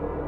you